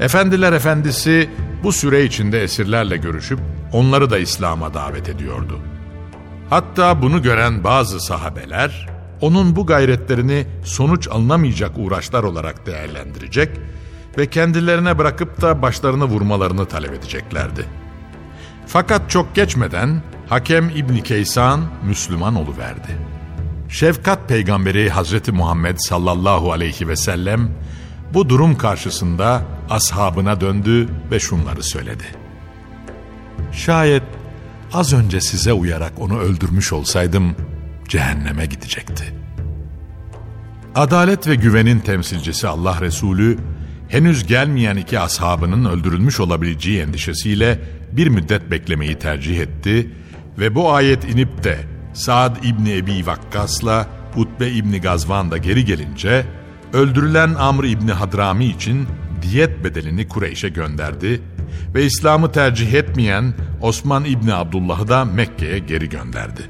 Efendiler Efendisi bu süre içinde esirlerle görüşüp onları da İslam'a davet ediyordu. Hatta bunu gören bazı sahabeler onun bu gayretlerini sonuç alınamayacak uğraşlar olarak değerlendirecek ve kendilerine bırakıp da başlarını vurmalarını talep edeceklerdi. Fakat çok geçmeden Hakem İbni Keysan Müslüman oluverdi. Şefkat peygamberi Hazreti Muhammed sallallahu aleyhi ve sellem bu durum karşısında ashabına döndü ve şunları söyledi. Şayet az önce size uyarak onu öldürmüş olsaydım cehenneme gidecekti. Adalet ve güvenin temsilcisi Allah Resulü henüz gelmeyen iki ashabının öldürülmüş olabileceği endişesiyle bir müddet beklemeyi tercih etti ve bu ayet inip de Saad İbni Ebi Vakkas'la Utbe İbni Gazvan da geri gelince öldürülen Amr İbni Hadrami için diyet bedelini Kureyş'e gönderdi ve İslam'ı tercih etmeyen Osman İbni Abdullah'ı da Mekke'ye geri gönderdi.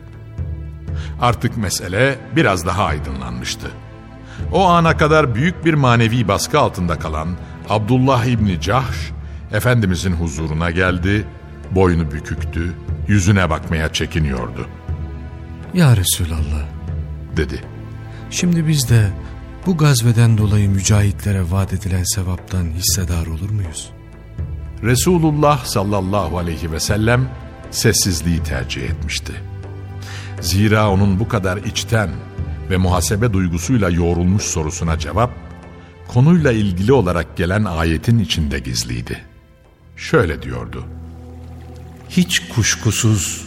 Artık mesele biraz daha aydınlanmıştı. O ana kadar büyük bir manevi baskı altında kalan Abdullah İbni Cahş, Efendimizin huzuruna geldi, boynu büküktü, yüzüne bakmaya çekiniyordu. Ya Resulallah, dedi. Şimdi biz de bu gazveden dolayı mücahitlere vaat edilen sevaptan hissedar olur muyuz? Resulullah sallallahu aleyhi ve sellem sessizliği tercih etmişti. Zira onun bu kadar içten ve muhasebe duygusuyla yoğrulmuş sorusuna cevap, konuyla ilgili olarak gelen ayetin içinde gizliydi. Şöyle diyordu. Hiç kuşkusuz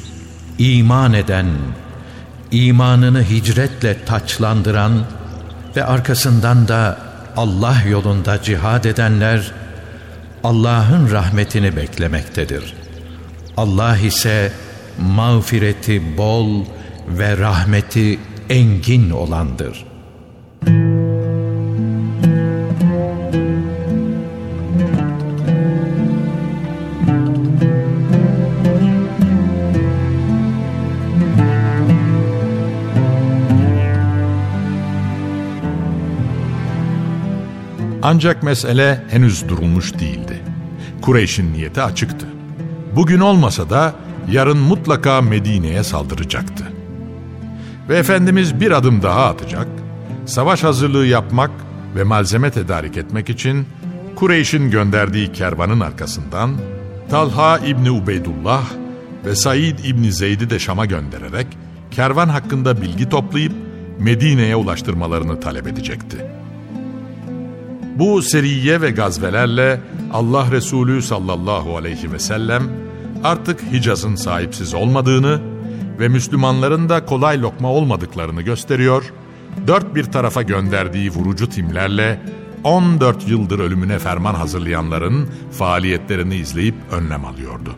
iman eden, imanını hicretle taçlandıran ve arkasından da Allah yolunda cihad edenler Allah'ın rahmetini beklemektedir. Allah ise mağfireti bol ve rahmeti engin olandır. Ancak mesele henüz durulmuş değildi. Kureyş'in niyeti açıktı. Bugün olmasa da yarın mutlaka Medine'ye saldıracaktı. Ve Efendimiz bir adım daha atacak, savaş hazırlığı yapmak ve malzeme tedarik etmek için Kureyş'in gönderdiği kervanın arkasından Talha İbni Ubeydullah ve Said İbni Zeyd'i de Şam'a göndererek kervan hakkında bilgi toplayıp Medine'ye ulaştırmalarını talep edecekti. Bu seriye ve gazvelerle Allah Resulü sallallahu aleyhi ve sellem artık Hicaz'ın sahipsiz olmadığını ve Müslümanların da kolay lokma olmadıklarını gösteriyor, dört bir tarafa gönderdiği vurucu timlerle 14 yıldır ölümüne ferman hazırlayanların faaliyetlerini izleyip önlem alıyordu.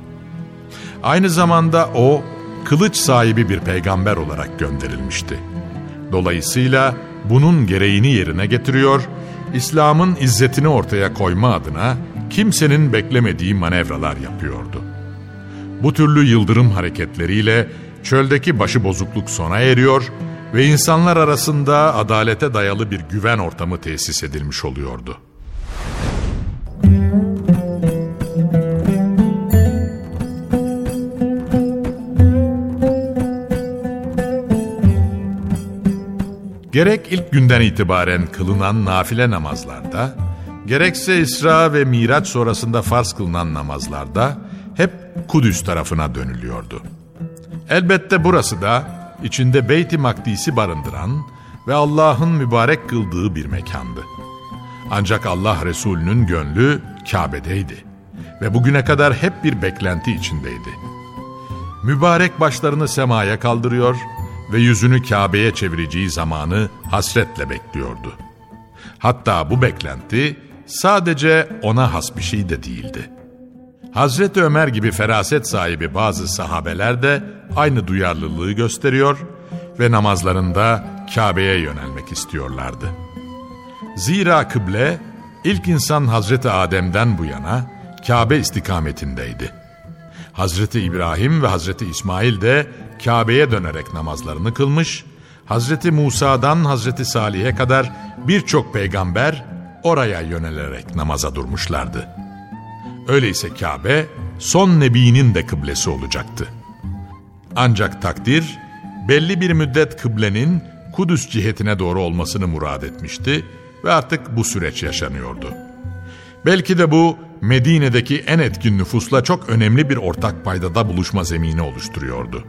Aynı zamanda o, kılıç sahibi bir peygamber olarak gönderilmişti. Dolayısıyla bunun gereğini yerine getiriyor İslam'ın izzetini ortaya koyma adına kimsenin beklemediği manevralar yapıyordu. Bu türlü yıldırım hareketleriyle çöldeki başıbozukluk sona eriyor ve insanlar arasında adalete dayalı bir güven ortamı tesis edilmiş oluyordu. Gerek ilk günden itibaren kılınan nafile namazlarda, gerekse İsra ve Miraç sonrasında farz kılınan namazlarda hep Kudüs tarafına dönülüyordu. Elbette burası da içinde Beyt-i Makdis'i barındıran ve Allah'ın mübarek kıldığı bir mekandı. Ancak Allah Resulü'nün gönlü Kabe'deydi ve bugüne kadar hep bir beklenti içindeydi. Mübarek başlarını semaya kaldırıyor ve yüzünü Kabe'ye çevireceği zamanı hasretle bekliyordu. Hatta bu beklenti sadece ona has bir şey de değildi. Hazreti Ömer gibi feraset sahibi bazı sahabeler de aynı duyarlılığı gösteriyor ve namazlarında Kabe'ye yönelmek istiyorlardı. Zira kıble ilk insan Hazreti Adem'den bu yana Kabe istikametindeydi. Hazreti İbrahim ve Hazreti İsmail de Kabe'ye dönerek namazlarını kılmış, Hazreti Musa'dan Hazreti Salih'e kadar birçok peygamber oraya yönelerek namaza durmuşlardı. Öyleyse Kabe son nebinin de kıblesi olacaktı. Ancak takdir belli bir müddet kıblenin Kudüs cihetine doğru olmasını murad etmişti ve artık bu süreç yaşanıyordu. Belki de bu Medine'deki en etkin nüfusla çok önemli bir ortak paydada buluşma zemini oluşturuyordu.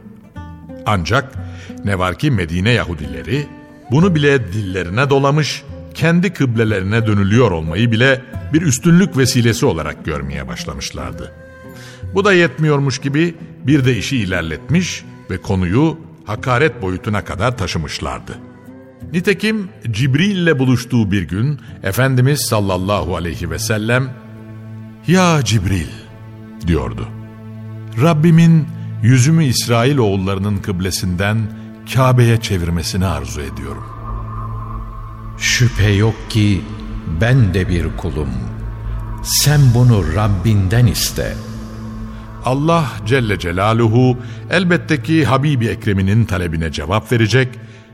Ancak ne var ki Medine Yahudileri bunu bile dillerine dolamış, kendi kıblelerine dönülüyor olmayı bile bir üstünlük vesilesi olarak görmeye başlamışlardı. Bu da yetmiyormuş gibi bir de işi ilerletmiş ve konuyu hakaret boyutuna kadar taşımışlardı. Nitekim Cibril ile buluştuğu bir gün Efendimiz sallallahu aleyhi ve sellem ''Ya Cibril'' diyordu. ''Rabbimin yüzümü İsrail oğullarının kıblesinden Kabe'ye çevirmesini arzu ediyorum. Şüphe yok ki ben de bir kulum. Sen bunu Rabbinden iste. Allah Celle Celaluhu elbette ki Habibi Ekrem'inin talebine cevap verecek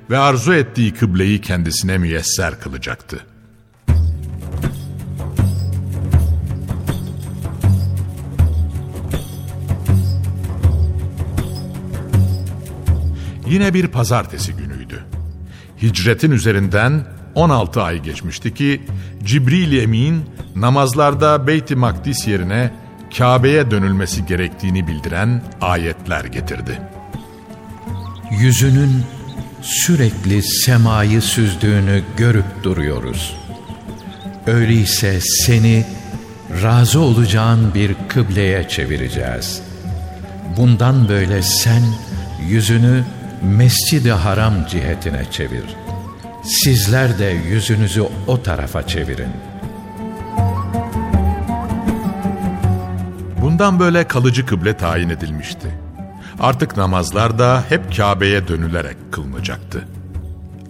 ve arzu ettiği kıbleyi kendisine müyesser kılacaktı. Yine bir pazartesi günüydü. Hicretin üzerinden 16 ay geçmişti ki Cibril Emin namazlarda Beyt-i Makdis yerine Kabe'ye dönülmesi gerektiğini bildiren ayetler getirdi. Yüzünün sürekli semayı süzdüğünü görüp duruyoruz. Öyleyse seni razı olacağın bir kıbleye çevireceğiz. Bundan böyle sen yüzünü Mescid-i Haram cihetine çevir. Sizler de yüzünüzü o tarafa çevirin. Bundan böyle kalıcı kıble tayin edilmişti. Artık namazlar da hep Kabe'ye dönülerek kılınacaktı.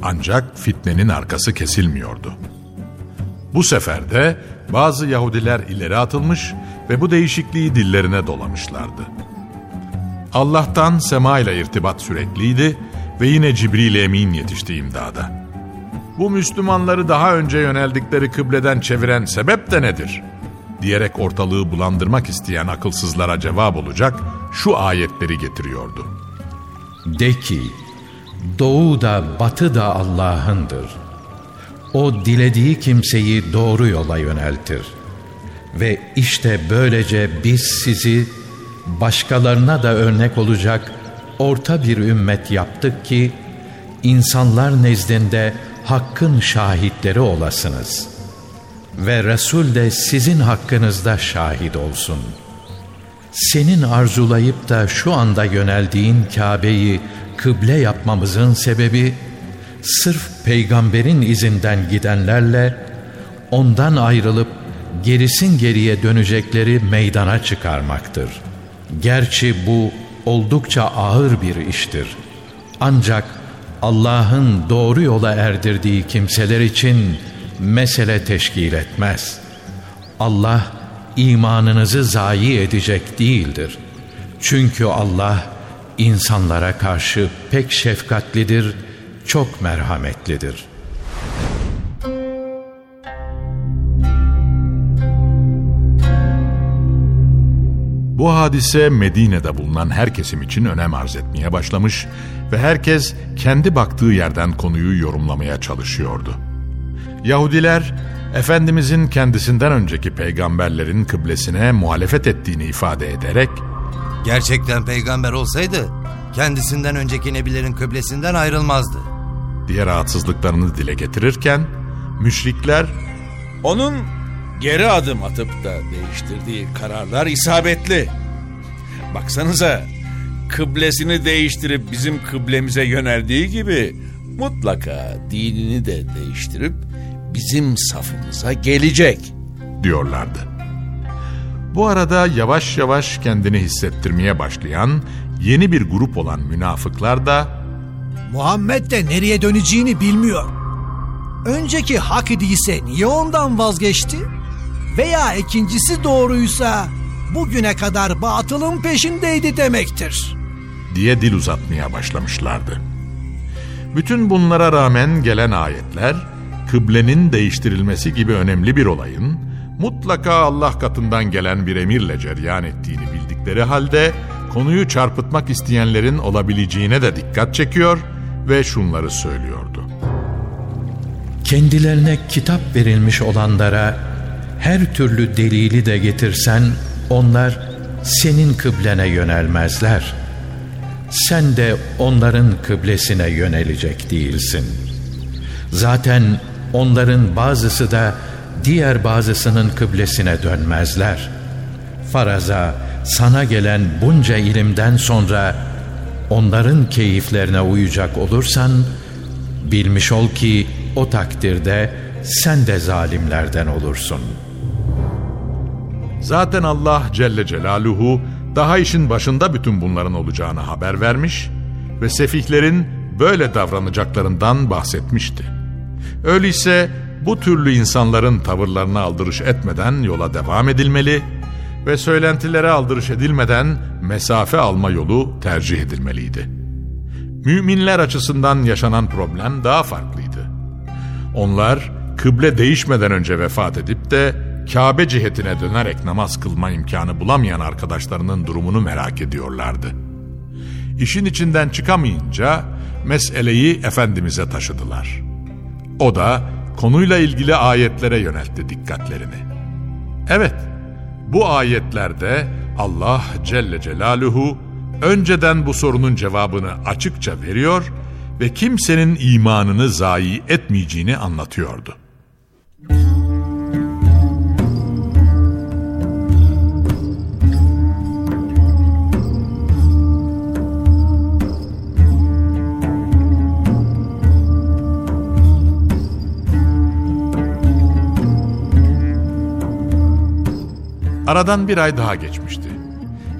Ancak fitnenin arkası kesilmiyordu. Bu sefer de bazı Yahudiler ileri atılmış ve bu değişikliği dillerine dolamışlardı. Allah'tan sema ile irtibat sürekliydi ve yine Cibril Emin yetişti imdada. Bu Müslümanları daha önce yöneldikleri kıbleden çeviren sebep de nedir? Diyerek ortalığı bulandırmak isteyen akılsızlara cevap olacak şu ayetleri getiriyordu. De ki, doğu da batı da Allah'ındır. O dilediği kimseyi doğru yola yöneltir. Ve işte böylece biz sizi başkalarına da örnek olacak orta bir ümmet yaptık ki insanlar nezdinde hakkın şahitleri olasınız. Ve Resul de sizin hakkınızda şahit olsun. Senin arzulayıp da şu anda yöneldiğin Kabe'yi kıble yapmamızın sebebi, sırf peygamberin izinden gidenlerle ondan ayrılıp gerisin geriye dönecekleri meydana çıkarmaktır.'' Gerçi bu oldukça ağır bir iştir. Ancak Allah'ın doğru yola erdirdiği kimseler için mesele teşkil etmez. Allah imanınızı zayi edecek değildir. Çünkü Allah insanlara karşı pek şefkatlidir, çok merhametlidir.'' Bu hadise Medine'de bulunan her kesim için önem arz etmeye başlamış ve herkes kendi baktığı yerden konuyu yorumlamaya çalışıyordu. Yahudiler, Efendimizin kendisinden önceki peygamberlerin kıblesine muhalefet ettiğini ifade ederek, Gerçekten peygamber olsaydı kendisinden önceki nebilerin kıblesinden ayrılmazdı. diye rahatsızlıklarını dile getirirken, müşrikler, Onun geri adım atıp da değiştirdiği kararlar isabetli. Baksanıza kıblesini değiştirip bizim kıblemize yöneldiği gibi mutlaka dinini de değiştirip bizim safımıza gelecek. diyorlardı. Bu arada yavaş yavaş kendini hissettirmeye başlayan yeni bir grup olan münafıklar da Muhammed de nereye döneceğini bilmiyor. Önceki hak idiyse niye ondan vazgeçti? Veya ikincisi doğruysa bugüne kadar batılın peşindeydi demektir. diye dil uzatmaya başlamışlardı. Bütün bunlara rağmen gelen ayetler kıblenin değiştirilmesi gibi önemli bir olayın mutlaka Allah katından gelen bir emirle cereyan ettiğini bildikleri halde konuyu çarpıtmak isteyenlerin olabileceğine de dikkat çekiyor ve şunları söylüyordu. Kendilerine kitap verilmiş olanlara her türlü delili de getirsen onlar senin kıblene yönelmezler. Sen de onların kıblesine yönelecek değilsin. Zaten onların bazısı da diğer bazısının kıblesine dönmezler. Faraza sana gelen bunca ilimden sonra onların keyiflerine uyacak olursan bilmiş ol ki o takdirde sen de zalimlerden olursun. Zaten Allah Celle Celaluhu daha işin başında bütün bunların olacağını haber vermiş ve sefihlerin böyle davranacaklarından bahsetmişti. Öyleyse bu türlü insanların tavırlarına aldırış etmeden yola devam edilmeli ve söylentilere aldırış edilmeden mesafe alma yolu tercih edilmeliydi. Müminler açısından yaşanan problem daha farklıydı. Onlar kıble değişmeden önce vefat edip de Kabe cihetine dönerek namaz kılma imkanı bulamayan arkadaşlarının durumunu merak ediyorlardı. İşin içinden çıkamayınca meseleyi Efendimiz'e taşıdılar. O da konuyla ilgili ayetlere yöneltti dikkatlerini. Evet, bu ayetlerde Allah Celle Celaluhu önceden bu sorunun cevabını açıkça veriyor ve kimsenin imanını zayi etmeyeceğini anlatıyordu. Aradan bir ay daha geçmişti.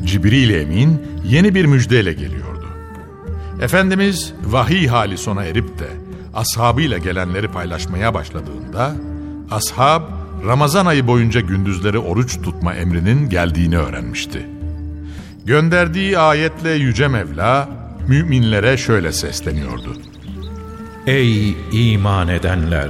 Cibril Emin yeni bir müjdeyle geliyordu. Efendimiz vahiy hali sona erip de ashabıyla gelenleri paylaşmaya başladığında ashab Ramazan ayı boyunca gündüzleri oruç tutma emrinin geldiğini öğrenmişti. Gönderdiği ayetle Yüce Mevla müminlere şöyle sesleniyordu. Ey iman edenler!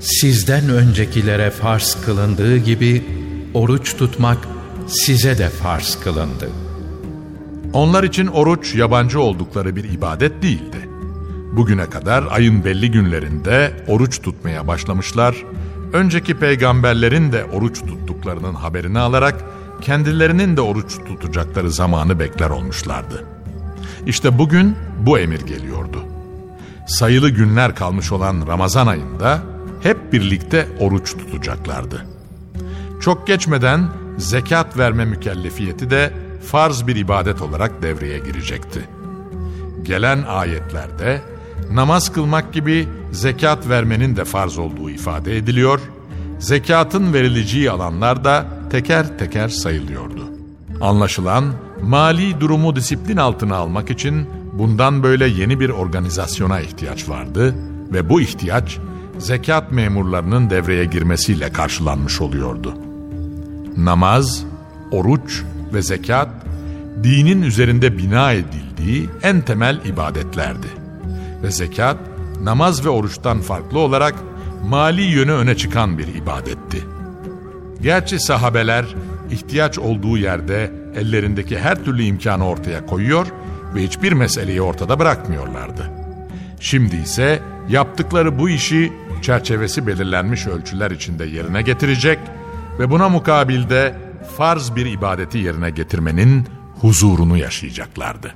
Sizden öncekilere farz kılındığı gibi oruç tutmak size de farz kılındı. Onlar için oruç yabancı oldukları bir ibadet değildi. Bugüne kadar ayın belli günlerinde oruç tutmaya başlamışlar, önceki peygamberlerin de oruç tuttuklarının haberini alarak kendilerinin de oruç tutacakları zamanı bekler olmuşlardı. İşte bugün bu emir geliyordu. Sayılı günler kalmış olan Ramazan ayında hep birlikte oruç tutacaklardı. Çok geçmeden zekat verme mükellefiyeti de farz bir ibadet olarak devreye girecekti. Gelen ayetlerde namaz kılmak gibi zekat vermenin de farz olduğu ifade ediliyor, zekatın verileceği alanlar da teker teker sayılıyordu. Anlaşılan mali durumu disiplin altına almak için bundan böyle yeni bir organizasyona ihtiyaç vardı ve bu ihtiyaç zekat memurlarının devreye girmesiyle karşılanmış oluyordu. Namaz, oruç ve zekat dinin üzerinde bina edildiği en temel ibadetlerdi. Ve zekat namaz ve oruçtan farklı olarak mali yönü öne çıkan bir ibadetti. Gerçi sahabeler ihtiyaç olduğu yerde ellerindeki her türlü imkanı ortaya koyuyor ve hiçbir meseleyi ortada bırakmıyorlardı. Şimdi ise yaptıkları bu işi çerçevesi belirlenmiş ölçüler içinde yerine getirecek ve buna mukabilde farz bir ibadeti yerine getirmenin huzurunu yaşayacaklardı.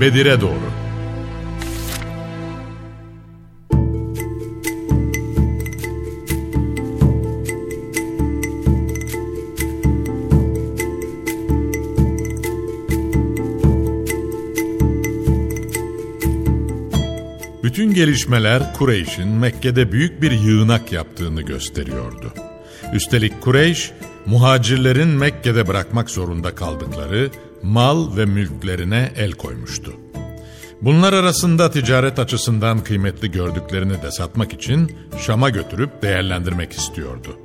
Bedir'e doğru. Bütün gelişmeler Kureyş'in Mekke'de büyük bir yığınak yaptığını gösteriyordu. Üstelik Kureyş, muhacirlerin Mekke'de bırakmak zorunda kaldıkları mal ve mülklerine el koymuştu. Bunlar arasında ticaret açısından kıymetli gördüklerini de satmak için Şam'a götürüp değerlendirmek istiyordu.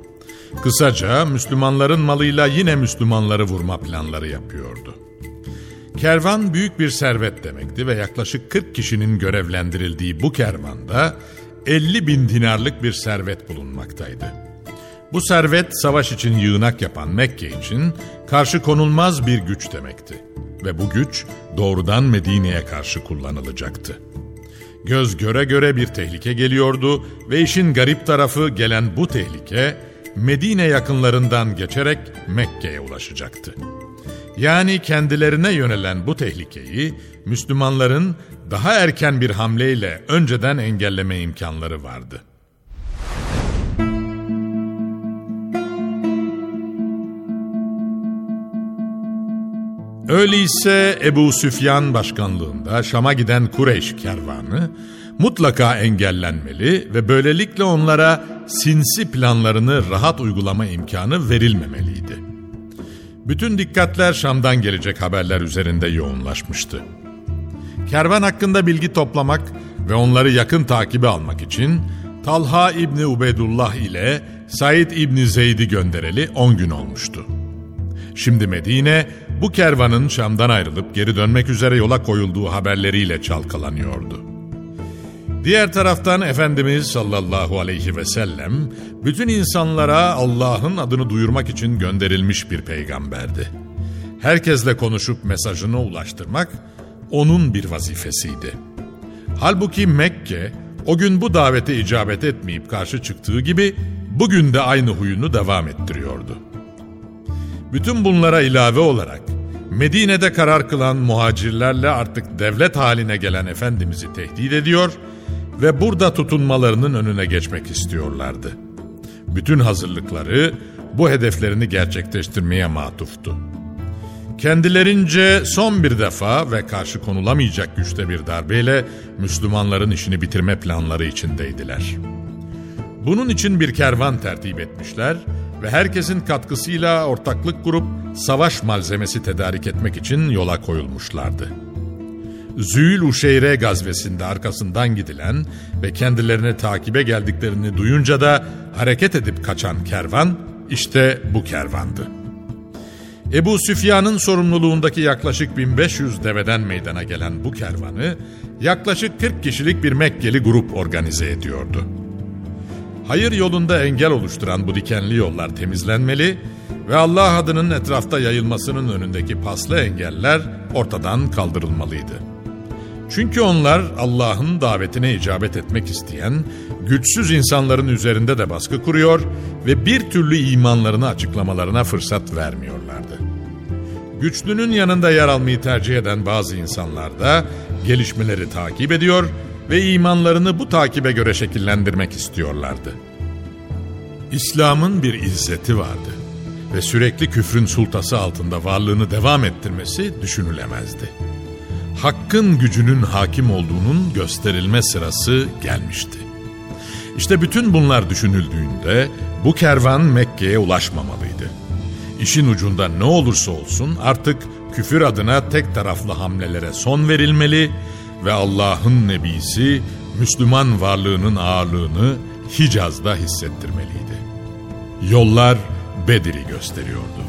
Kısaca Müslümanların malıyla yine Müslümanları vurma planları yapıyordu. Kervan büyük bir servet demekti ve yaklaşık 40 kişinin görevlendirildiği bu kervanda 50 bin dinarlık bir servet bulunmaktaydı. Bu servet savaş için yığınak yapan Mekke için karşı konulmaz bir güç demekti. Ve bu güç doğrudan Medine'ye karşı kullanılacaktı. Göz göre göre bir tehlike geliyordu ve işin garip tarafı gelen bu tehlike Medine yakınlarından geçerek Mekke'ye ulaşacaktı. Yani kendilerine yönelen bu tehlikeyi Müslümanların daha erken bir hamleyle önceden engelleme imkanları vardı. Öyleyse Ebu Süfyan başkanlığında Şam'a giden Kureyş kervanı mutlaka engellenmeli ve böylelikle onlara sinsi planlarını rahat uygulama imkanı verilmemeliydi. Bütün dikkatler Şam'dan gelecek haberler üzerinde yoğunlaşmıştı. Kervan hakkında bilgi toplamak ve onları yakın takibi almak için Talha İbni Ubeydullah ile Said İbni Zeyd'i göndereli 10 gün olmuştu. Şimdi Medine bu kervanın Şam'dan ayrılıp geri dönmek üzere yola koyulduğu haberleriyle çalkalanıyordu. Diğer taraftan Efendimiz sallallahu aleyhi ve sellem bütün insanlara Allah'ın adını duyurmak için gönderilmiş bir peygamberdi. Herkesle konuşup mesajını ulaştırmak onun bir vazifesiydi. Halbuki Mekke o gün bu davete icabet etmeyip karşı çıktığı gibi bugün de aynı huyunu devam ettiriyordu. Bütün bunlara ilave olarak Medine'de karar kılan muhacirlerle artık devlet haline gelen Efendimiz'i tehdit ediyor ve burada tutunmalarının önüne geçmek istiyorlardı. Bütün hazırlıkları bu hedeflerini gerçekleştirmeye matuftu. Kendilerince son bir defa ve karşı konulamayacak güçte bir darbeyle Müslümanların işini bitirme planları içindeydiler. Bunun için bir kervan tertip etmişler ve herkesin katkısıyla ortaklık kurup savaş malzemesi tedarik etmek için yola koyulmuşlardı. Zül Uşeyre gazvesinde arkasından gidilen ve kendilerine takibe geldiklerini duyunca da hareket edip kaçan kervan işte bu kervandı. Ebu Süfyan'ın sorumluluğundaki yaklaşık 1500 deveden meydana gelen bu kervanı yaklaşık 40 kişilik bir Mekkeli grup organize ediyordu. Hayır yolunda engel oluşturan bu dikenli yollar temizlenmeli ve Allah adının etrafta yayılmasının önündeki paslı engeller ortadan kaldırılmalıydı. Çünkü onlar Allah'ın davetine icabet etmek isteyen güçsüz insanların üzerinde de baskı kuruyor ve bir türlü imanlarını açıklamalarına fırsat vermiyorlardı. Güçlünün yanında yer almayı tercih eden bazı insanlar da gelişmeleri takip ediyor ve imanlarını bu takibe göre şekillendirmek istiyorlardı. İslam'ın bir izzeti vardı ve sürekli küfrün sultası altında varlığını devam ettirmesi düşünülemezdi. Hakkın gücünün hakim olduğunun gösterilme sırası gelmişti. İşte bütün bunlar düşünüldüğünde bu kervan Mekke'ye ulaşmamalıydı. İşin ucunda ne olursa olsun artık küfür adına tek taraflı hamlelere son verilmeli ve Allah'ın nebisi Müslüman varlığının ağırlığını Hicaz'da hissettirmeliydi. Yollar Bedir'i gösteriyordu.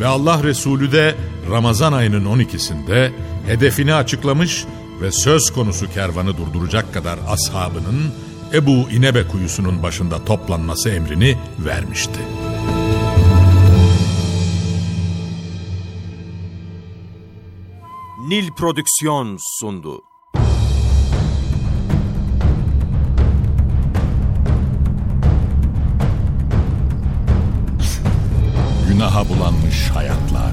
Ve Allah Resulü de Ramazan ayının 12'sinde hedefini açıklamış ve söz konusu kervanı durduracak kadar ashabının Ebu İnebe kuyusunun başında toplanması emrini vermişti. Nil Prodüksiyon sundu. Günaha bulanmış hayatlar,